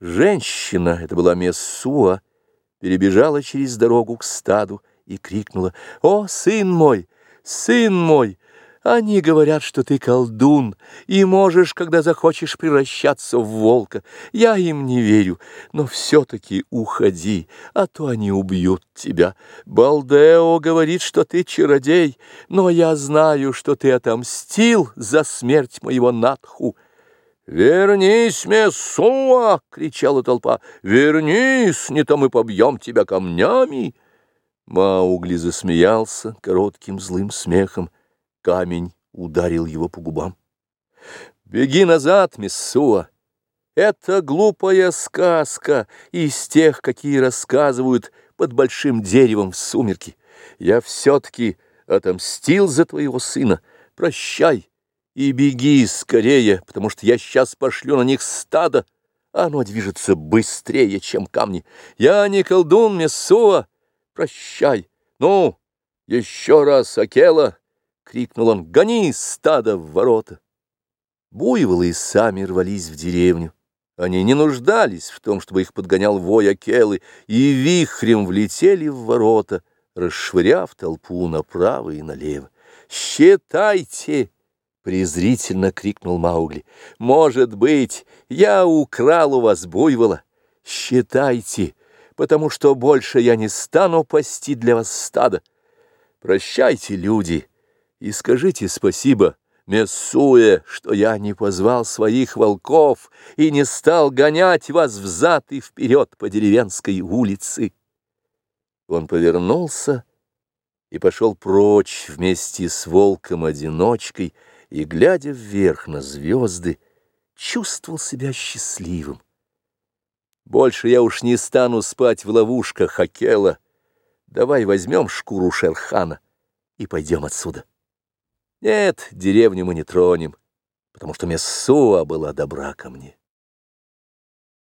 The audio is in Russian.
Женщина, это была Мессуа, перебежала через дорогу к стаду и крикнула, «О, сын мой, сын мой!» Они говорят, что ты колдун и можешь, когда захочешь, превращаться в волка. Я им не верю, но все-таки уходи, а то они убьют тебя. Балдео говорит, что ты чародей, но я знаю, что ты отомстил за смерть моего Натху. «Вернись, Мессуа!» — кричала толпа. «Вернись, не то мы побьем тебя камнями!» Маугли засмеялся коротким злым смехом. Камень ударил его по губам. «Беги назад, Мессуа! Это глупая сказка из тех, какие рассказывают под большим деревом в сумерки. Я все-таки отомстил за твоего сына. Прощай и беги скорее, потому что я сейчас пошлю на них стадо. Оно движется быстрее, чем камни. Я не колдун, Мессуа. Прощай. Ну, еще раз, Акела!» — крикнул он, — гони стадо в ворота. Буйволы сами рвались в деревню. Они не нуждались в том, чтобы их подгонял вой Акелы, и вихрем влетели в ворота, расшвыряв толпу направо и налево. «Считайте!» — презрительно крикнул Маугли. «Может быть, я украл у вас буйвола? Считайте, потому что больше я не стану пасти для вас стадо. Прощайте, люди!» И скажите спасибо, Мессуе, что я не позвал своих волков и не стал гонять вас взад и вперед по деревенской улице. Он повернулся и пошел прочь вместе с волком-одиночкой, и, глядя вверх на звезды, чувствовал себя счастливым. Больше я уж не стану спать в ловушках Акела. Давай возьмем шкуру Шерхана и пойдем отсюда. Нет, деревню мы не тронем, потому что Мессуа была добра ко мне.